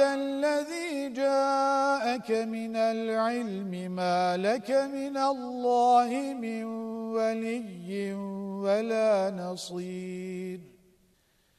الذي جاءك من العلم ما لك من الله من ولي ولا نصير.